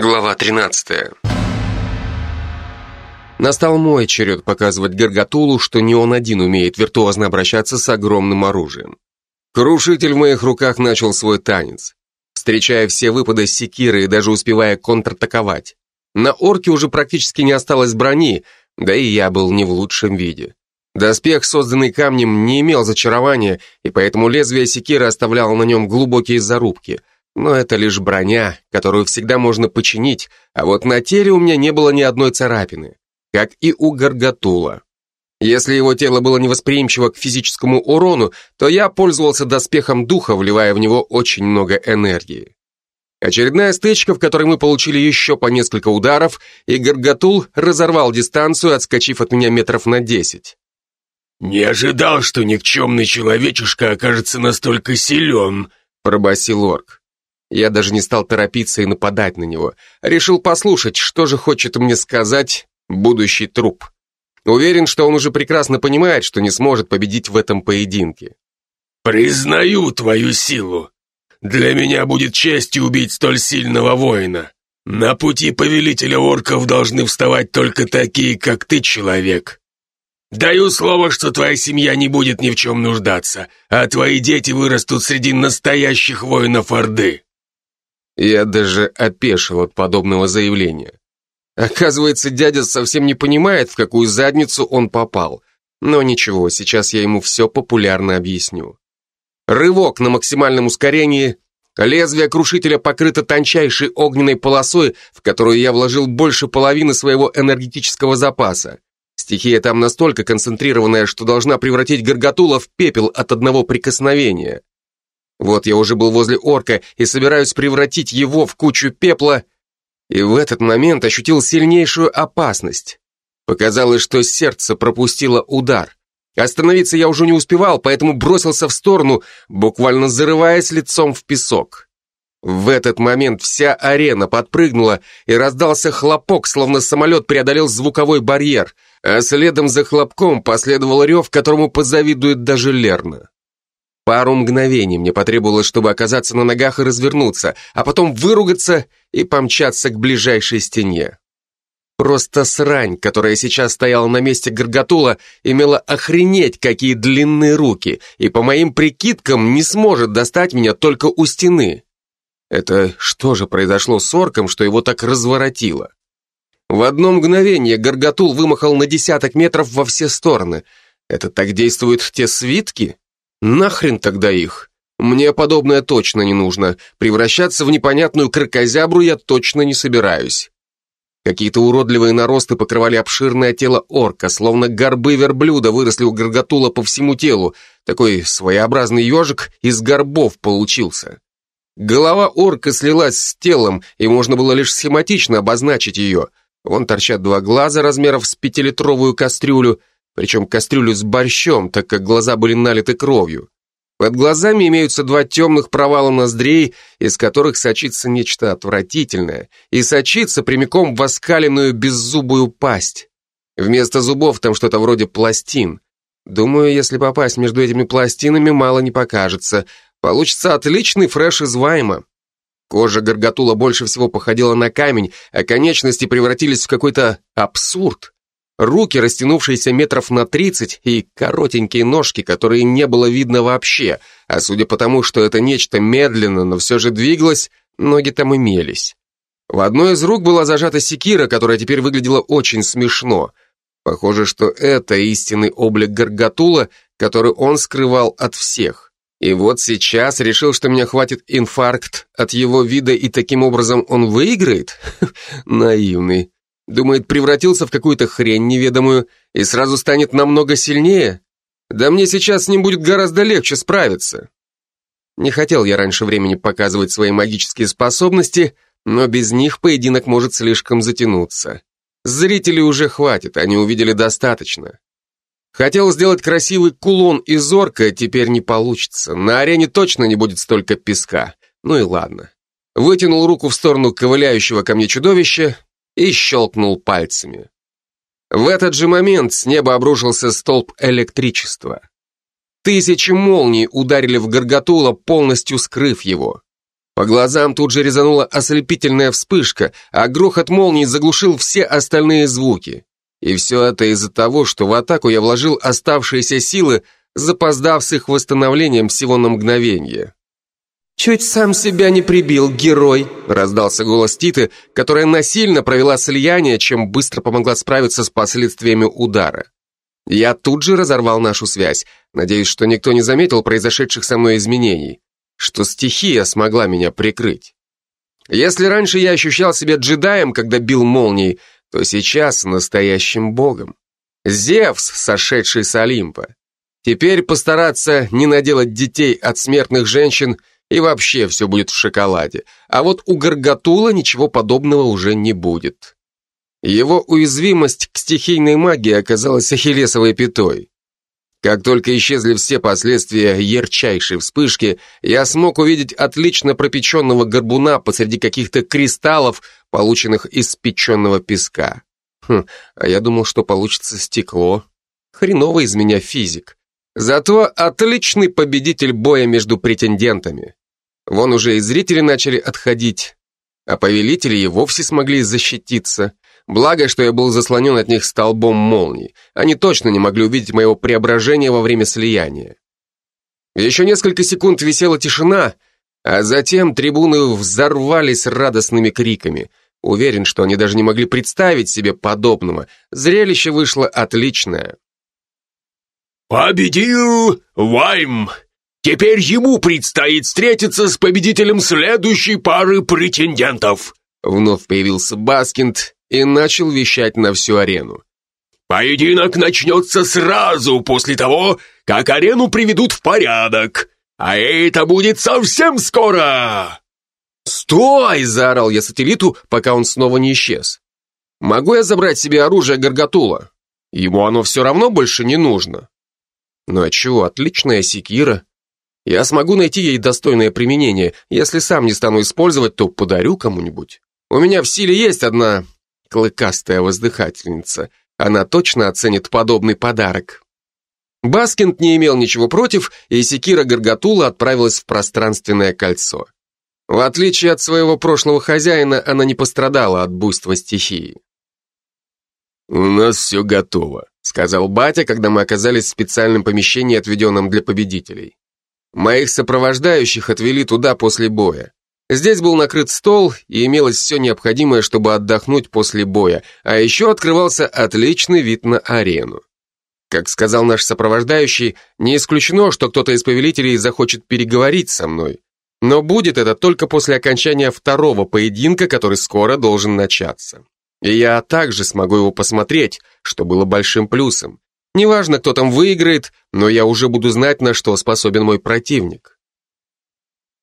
Глава 13. Настал мой черед показывать Гаргатулу, что не он один умеет виртуозно обращаться с огромным оружием. Крушитель в моих руках начал свой танец, встречая все выпады секиры и даже успевая контратаковать. На орке уже практически не осталось брони, да и я был не в лучшем виде. Доспех, созданный камнем, не имел зачарования, и поэтому лезвие секиры оставляло на нем глубокие зарубки – но это лишь броня, которую всегда можно починить, а вот на теле у меня не было ни одной царапины, как и у Гаргатула. Если его тело было невосприимчиво к физическому урону, то я пользовался доспехом духа, вливая в него очень много энергии. Очередная стычка, в которой мы получили еще по несколько ударов, и Гаргатул разорвал дистанцию, отскочив от меня метров на десять. «Не ожидал, что никчемный человечишка окажется настолько силен», — пробасил орк. Я даже не стал торопиться и нападать на него. Решил послушать, что же хочет мне сказать будущий труп. Уверен, что он уже прекрасно понимает, что не сможет победить в этом поединке. «Признаю твою силу. Для меня будет честью убить столь сильного воина. На пути повелителя орков должны вставать только такие, как ты, человек. Даю слово, что твоя семья не будет ни в чем нуждаться, а твои дети вырастут среди настоящих воинов Орды». Я даже опешил от подобного заявления. Оказывается, дядя совсем не понимает, в какую задницу он попал. Но ничего, сейчас я ему все популярно объясню. Рывок на максимальном ускорении, лезвие крушителя покрыто тончайшей огненной полосой, в которую я вложил больше половины своего энергетического запаса. Стихия там настолько концентрированная, что должна превратить Гаргатула в пепел от одного прикосновения. Вот я уже был возле орка и собираюсь превратить его в кучу пепла, и в этот момент ощутил сильнейшую опасность. Показалось, что сердце пропустило удар. Остановиться я уже не успевал, поэтому бросился в сторону, буквально зарываясь лицом в песок. В этот момент вся арена подпрыгнула, и раздался хлопок, словно самолет преодолел звуковой барьер, а следом за хлопком последовал рев, которому позавидует даже Лерна. Пару мгновений мне потребовалось, чтобы оказаться на ногах и развернуться, а потом выругаться и помчаться к ближайшей стене. Просто срань, которая сейчас стояла на месте Гаргатула, имела охренеть какие длинные руки, и по моим прикидкам не сможет достать меня только у стены. Это что же произошло с орком, что его так разворотило? В одно мгновение Гаргатул вымахал на десяток метров во все стороны. Это так действуют те свитки? Нахрен тогда их? Мне подобное точно не нужно. Превращаться в непонятную кракозябру я точно не собираюсь. Какие-то уродливые наросты покрывали обширное тело орка, словно горбы верблюда выросли у Гаргатула по всему телу. Такой своеобразный ежик из горбов получился. Голова орка слилась с телом, и можно было лишь схематично обозначить ее. Вон торчат два глаза размеров с пятилитровую кастрюлю, причем кастрюлю с борщом, так как глаза были налиты кровью. Под глазами имеются два темных провала ноздрей, из которых сочится нечто отвратительное, и сочится прямиком в оскаленную беззубую пасть. Вместо зубов там что-то вроде пластин. Думаю, если попасть между этими пластинами, мало не покажется. Получится отличный фреш из вайма. Кожа горготула больше всего походила на камень, а конечности превратились в какой-то абсурд. Руки, растянувшиеся метров на тридцать, и коротенькие ножки, которые не было видно вообще, а судя по тому, что это нечто медленно, но все же двигалось, ноги там имелись. В одной из рук была зажата секира, которая теперь выглядела очень смешно. Похоже, что это истинный облик Гаргатула, который он скрывал от всех. И вот сейчас решил, что меня хватит инфаркт от его вида, и таким образом он выиграет? Наивный. Думает, превратился в какую-то хрень неведомую и сразу станет намного сильнее? Да мне сейчас с ним будет гораздо легче справиться. Не хотел я раньше времени показывать свои магические способности, но без них поединок может слишком затянуться. Зрителей уже хватит, они увидели достаточно. Хотел сделать красивый кулон из орка, теперь не получится. На арене точно не будет столько песка. Ну и ладно. Вытянул руку в сторону ковыляющего ко мне чудовища, и щелкнул пальцами. В этот же момент с неба обрушился столб электричества. Тысячи молний ударили в Гаргатула, полностью скрыв его. По глазам тут же резанула ослепительная вспышка, а грохот молнии заглушил все остальные звуки. И все это из-за того, что в атаку я вложил оставшиеся силы, запоздав с их восстановлением всего на мгновение. «Чуть сам себя не прибил, герой!» раздался голос Титы, которая насильно провела слияние, чем быстро помогла справиться с последствиями удара. Я тут же разорвал нашу связь, надеюсь, что никто не заметил произошедших со мной изменений, что стихия смогла меня прикрыть. Если раньше я ощущал себя джедаем, когда бил молнией, то сейчас настоящим богом. Зевс, сошедший с Олимпа. Теперь постараться не наделать детей от смертных женщин – и вообще все будет в шоколаде. А вот у Гаргатула ничего подобного уже не будет. Его уязвимость к стихийной магии оказалась ахиллесовой пятой. Как только исчезли все последствия ярчайшей вспышки, я смог увидеть отлично пропеченного горбуна посреди каких-то кристаллов, полученных из спеченного песка. Хм, а я думал, что получится стекло. Хреновый из меня физик. Зато отличный победитель боя между претендентами. Вон уже и зрители начали отходить, а повелители и вовсе смогли защититься. Благо, что я был заслонен от них столбом молнии. Они точно не могли увидеть моего преображения во время слияния. Еще несколько секунд висела тишина, а затем трибуны взорвались радостными криками. Уверен, что они даже не могли представить себе подобного. Зрелище вышло отличное. «Победил Вайм!» Теперь ему предстоит встретиться с победителем следующей пары претендентов. Вновь появился Баскинд и начал вещать на всю арену. Поединок начнется сразу после того, как арену приведут в порядок. А это будет совсем скоро. «Стой!» – заорал я сателлиту, пока он снова не исчез. «Могу я забрать себе оружие Гаргатула? Ему оно все равно больше не нужно». «Ну а чего, отличная секира. Я смогу найти ей достойное применение. Если сам не стану использовать, то подарю кому-нибудь. У меня в силе есть одна клыкастая воздыхательница. Она точно оценит подобный подарок. Баскинд не имел ничего против, и секира Гаргатула отправилась в пространственное кольцо. В отличие от своего прошлого хозяина, она не пострадала от буйства стихии. «У нас все готово», — сказал батя, когда мы оказались в специальном помещении, отведенном для победителей. Моих сопровождающих отвели туда после боя. Здесь был накрыт стол и имелось все необходимое, чтобы отдохнуть после боя, а еще открывался отличный вид на арену. Как сказал наш сопровождающий, не исключено, что кто-то из повелителей захочет переговорить со мной. Но будет это только после окончания второго поединка, который скоро должен начаться. И я также смогу его посмотреть, что было большим плюсом. Неважно, кто там выиграет, но я уже буду знать, на что способен мой противник.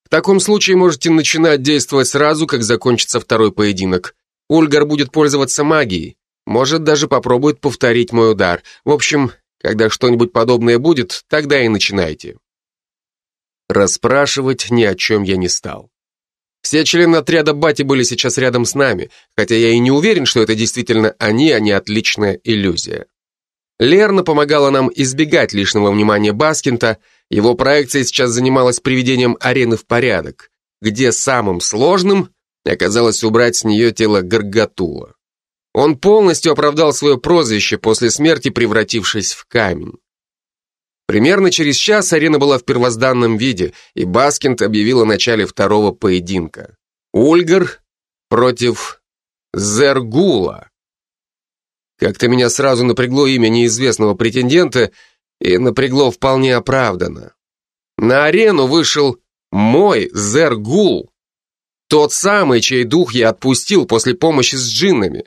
В таком случае можете начинать действовать сразу, как закончится второй поединок. Ульгар будет пользоваться магией, может даже попробует повторить мой удар. В общем, когда что-нибудь подобное будет, тогда и начинайте. Расспрашивать ни о чем я не стал. Все члены отряда Бати были сейчас рядом с нами, хотя я и не уверен, что это действительно они, а не отличная иллюзия. Лерна помогала нам избегать лишнего внимания Баскинта, его проекция сейчас занималась приведением арены в порядок, где самым сложным оказалось убрать с нее тело Гаргатула. Он полностью оправдал свое прозвище после смерти, превратившись в камень. Примерно через час арена была в первозданном виде, и Баскинт объявил о начале второго поединка. Ульгар против Зергула. Как-то меня сразу напрягло имя неизвестного претендента, и напрягло вполне оправданно. На арену вышел мой Зергул, тот самый, чей дух я отпустил после помощи с джиннами.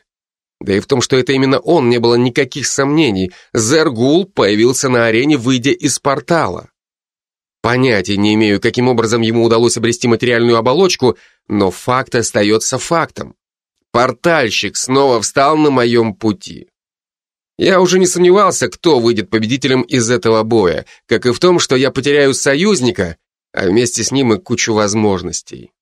Да и в том, что это именно он, не было никаких сомнений. Зергул появился на арене, выйдя из портала. Понятия не имею, каким образом ему удалось обрести материальную оболочку, но факт остается фактом. Портальщик снова встал на моем пути. Я уже не сомневался, кто выйдет победителем из этого боя, как и в том, что я потеряю союзника, а вместе с ним и кучу возможностей.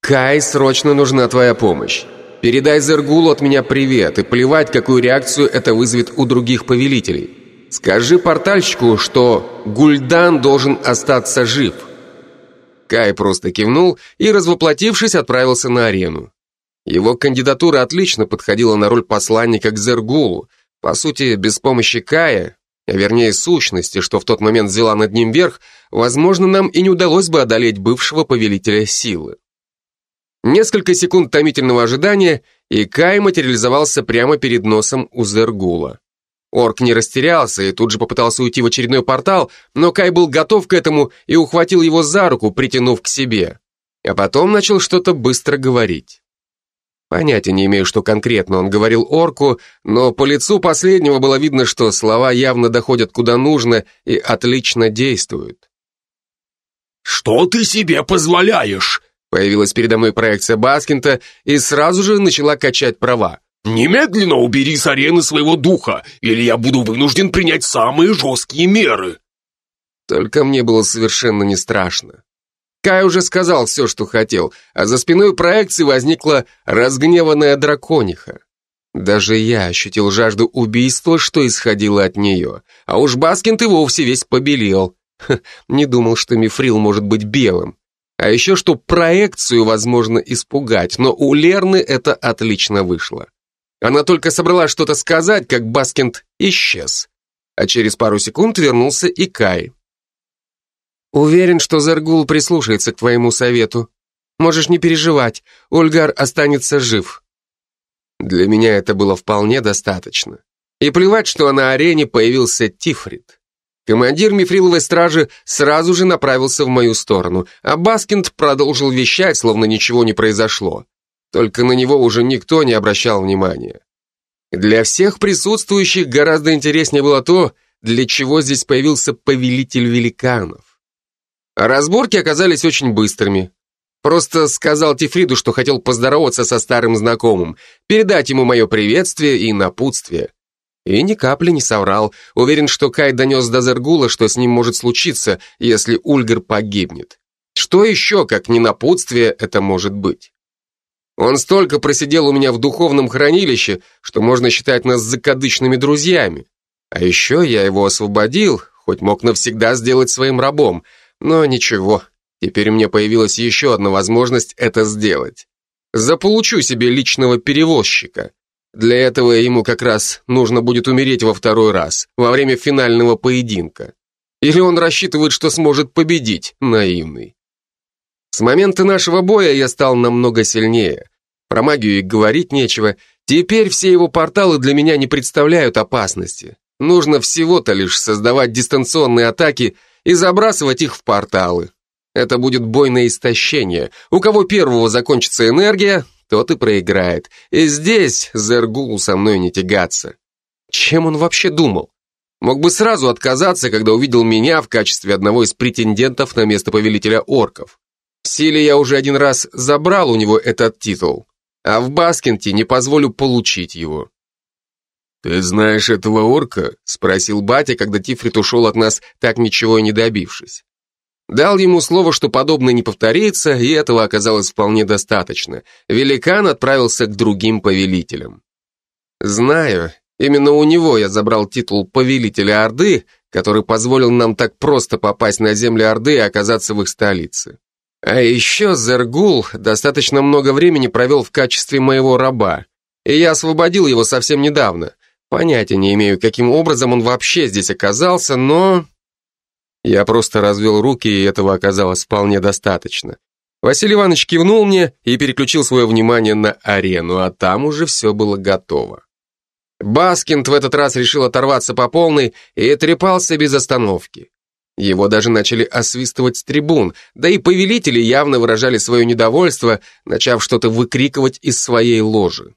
Кай, срочно нужна твоя помощь. Передай Зергулу от меня привет и плевать, какую реакцию это вызовет у других повелителей. Скажи портальщику, что Гульдан должен остаться жив. Кай просто кивнул и, развоплотившись, отправился на арену. Его кандидатура отлично подходила на роль посланника к Зергулу. По сути, без помощи Кая, а вернее сущности, что в тот момент взяла над ним верх, возможно, нам и не удалось бы одолеть бывшего повелителя силы. Несколько секунд томительного ожидания, и Кай материализовался прямо перед носом у Зергула. Орк не растерялся и тут же попытался уйти в очередной портал, но Кай был готов к этому и ухватил его за руку, притянув к себе. А потом начал что-то быстро говорить. Понятия не имею, что конкретно он говорил орку, но по лицу последнего было видно, что слова явно доходят куда нужно и отлично действуют. «Что ты себе позволяешь?» Появилась передо мной проекция Баскинда и сразу же начала качать права. «Немедленно убери с арены своего духа, или я буду вынужден принять самые жесткие меры!» Только мне было совершенно не страшно. Кай уже сказал все, что хотел, а за спиной проекции возникла разгневанная дракониха. Даже я ощутил жажду убийства, что исходило от нее. А уж Баскинд и вовсе весь побелел. Ха, не думал, что Мифрил может быть белым. А еще, что проекцию возможно испугать, но у Лерны это отлично вышло. Она только собралась что-то сказать, как Баскинд исчез. А через пару секунд вернулся и Кай. «Уверен, что Заргул прислушается к твоему совету. Можешь не переживать, Ульгар останется жив». Для меня это было вполне достаточно. И плевать, что на арене появился Тифрит. Командир Мифриловой стражи сразу же направился в мою сторону, а Баскинд продолжил вещать, словно ничего не произошло. Только на него уже никто не обращал внимания. Для всех присутствующих гораздо интереснее было то, для чего здесь появился повелитель великанов. Разборки оказались очень быстрыми. Просто сказал Тифриту, что хотел поздороваться со старым знакомым, передать ему мое приветствие и напутствие. И ни капли не соврал. Уверен, что Кай донес до Зергула, что с ним может случиться, если Ульгар погибнет. Что еще, как не напутствие, это может быть? Он столько просидел у меня в духовном хранилище, что можно считать нас закадычными друзьями. А еще я его освободил, хоть мог навсегда сделать своим рабом. Но ничего, теперь меня появилась еще одна возможность это сделать. Заполучу себе личного перевозчика. Для этого ему как раз нужно будет умереть во второй раз, во время финального поединка. Или он рассчитывает, что сможет победить, наивный. С момента нашего боя я стал намного сильнее. Про магию и говорить нечего. Теперь все его порталы для меня не представляют опасности. Нужно всего-то лишь создавать дистанционные атаки и забрасывать их в порталы. Это будет бой на истощение. У кого первого закончится энергия, тот и проиграет. И здесь Зергул со мной не тягаться. Чем он вообще думал? Мог бы сразу отказаться, когда увидел меня в качестве одного из претендентов на место повелителя орков. В силе я уже один раз забрал у него этот титул, а в Баскинте не позволю получить его. «Ты знаешь этого орка?» — спросил батя, когда Тифрит ушел от нас, так ничего и не добившись. Дал ему слово, что подобное не повторится, и этого оказалось вполне достаточно. Великан отправился к другим повелителям. Знаю, именно у него я забрал титул повелителя Орды, который позволил нам так просто попасть на земли Орды и оказаться в их столице. А еще Зергул достаточно много времени провел в качестве моего раба, и я освободил его совсем недавно. Понятия не имею, каким образом он вообще здесь оказался, но... Я просто развел руки, и этого оказалось вполне достаточно. Василий Иванович кивнул мне и переключил свое внимание на арену, а там уже все было готово. Баскинд в этот раз решил оторваться по полной и трепался без остановки. Его даже начали освистывать с трибун, да и повелители явно выражали свое недовольство, начав что-то выкрикивать из своей ложи.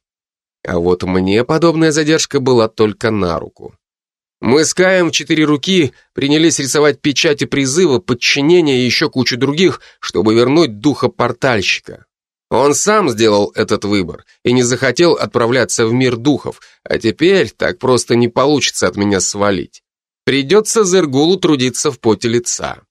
А вот мне подобная задержка была только на руку. Мы с Каем в четыре руки принялись рисовать печати призыва, подчинения и еще кучу других, чтобы вернуть духа портальщика. Он сам сделал этот выбор и не захотел отправляться в мир духов, а теперь так просто не получится от меня свалить. Придется Зергулу трудиться в поте лица.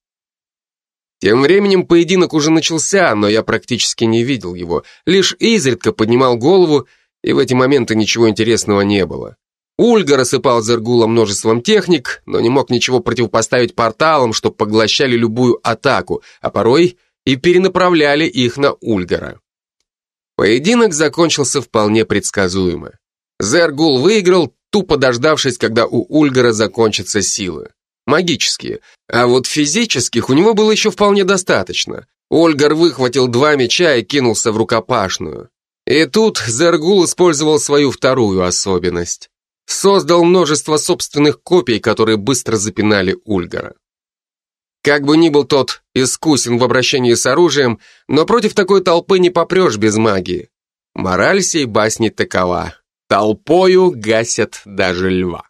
Тем временем поединок уже начался, но я практически не видел его, лишь изредка поднимал голову, и в эти моменты ничего интересного не было. Ульга рассыпал Зергула множеством техник, но не мог ничего противопоставить порталам, что поглощали любую атаку, а порой и перенаправляли их на Ульгара. Поединок закончился вполне предсказуемо. Зергул выиграл, тупо дождавшись, когда у Ульгара закончатся силы. Магические. А вот физических у него было еще вполне достаточно. Ольгар выхватил два меча и кинулся в рукопашную. И тут Зергул использовал свою вторую особенность. Создал множество собственных копий, которые быстро запинали Ульгара. Как бы ни был тот искусен в обращении с оружием, но против такой толпы не попрешь без магии. Мораль сей басни такова. Толпою гасят даже льва.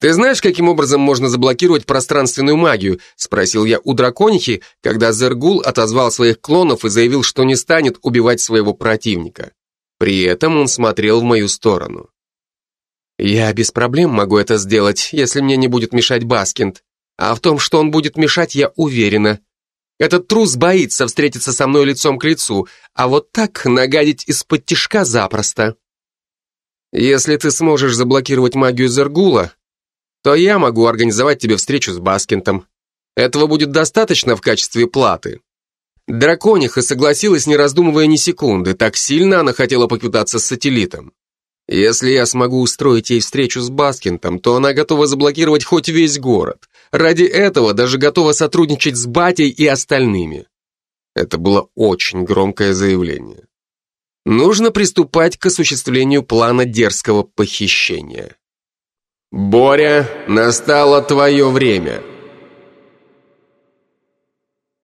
«Ты знаешь, каким образом можно заблокировать пространственную магию?» спросил я у драконихи, когда Зергул отозвал своих клонов и заявил, что не станет убивать своего противника. При этом он смотрел в мою сторону. «Я без проблем могу это сделать, если мне не будет мешать Баскинд. А в том, что он будет мешать, я уверена. Этот трус боится встретиться со мной лицом к лицу, а вот так нагадить исподтишка запросто. Если ты сможешь заблокировать магию Зергула, то я могу организовать тебе встречу с Баскиндом. Этого будет достаточно в качестве платы. Дракониха согласилась, не раздумывая ни секунды, так сильно она хотела поквитаться с сателлитом. Если я смогу устроить ей встречу с Баскинтом, то она готова заблокировать хоть весь город. Ради этого даже готова сотрудничать с Батей и остальными. Это было очень громкое заявление. Нужно приступать к осуществлению плана дерзкого похищения. «Боря, настало твое время!»